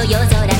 の夜空